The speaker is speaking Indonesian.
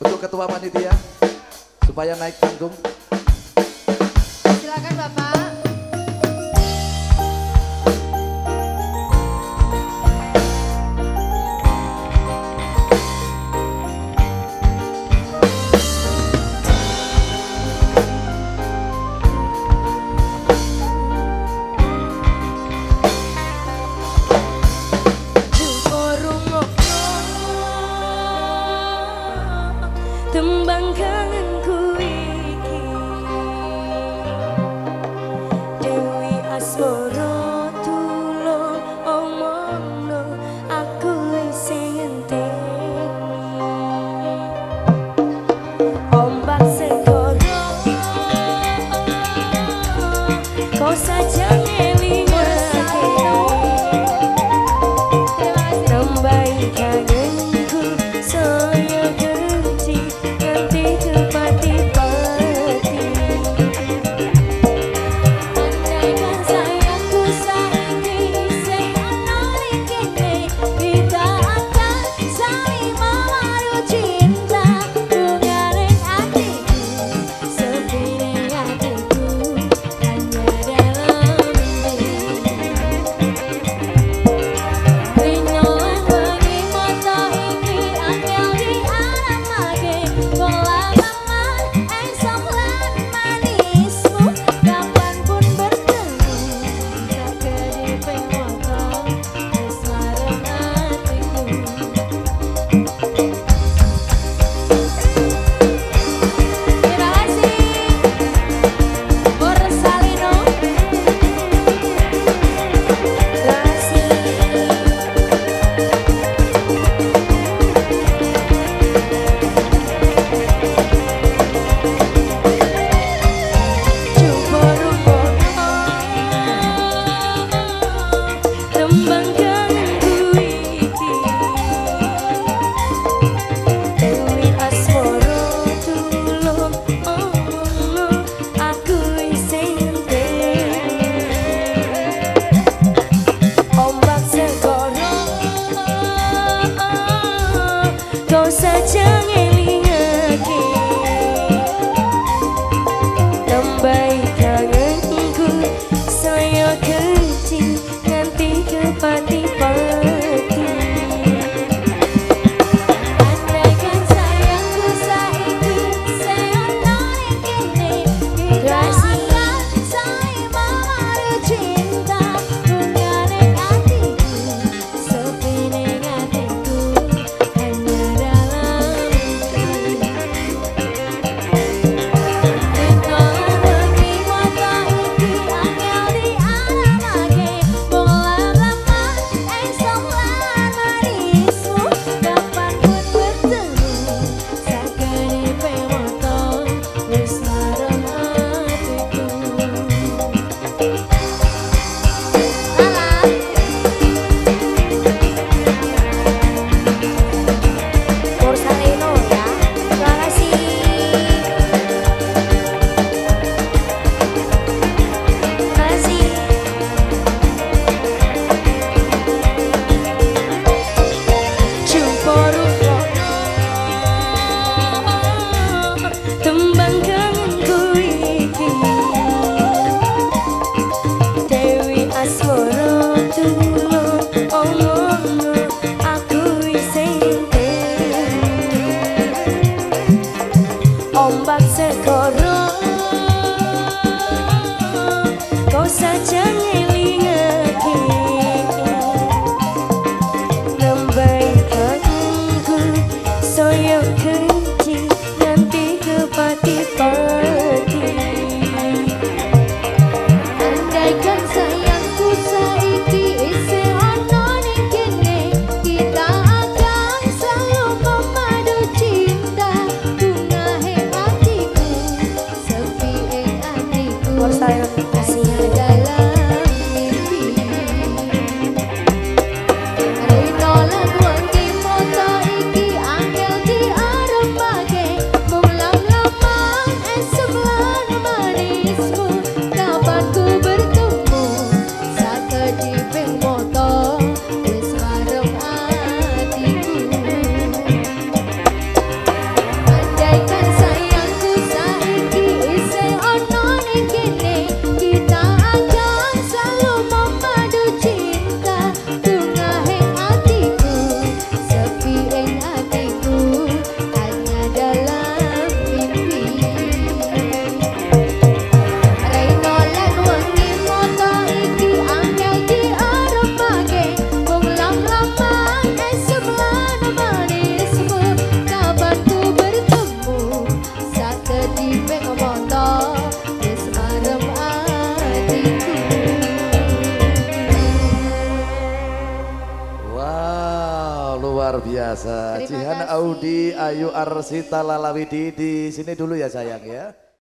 Untuk ketua panitia supaya naik panggung. Silakan Bapak. love. Biasa. Terima Jihan kasih. Audi Ayu Arsita Lalawidi di sini dulu ya sayang ya.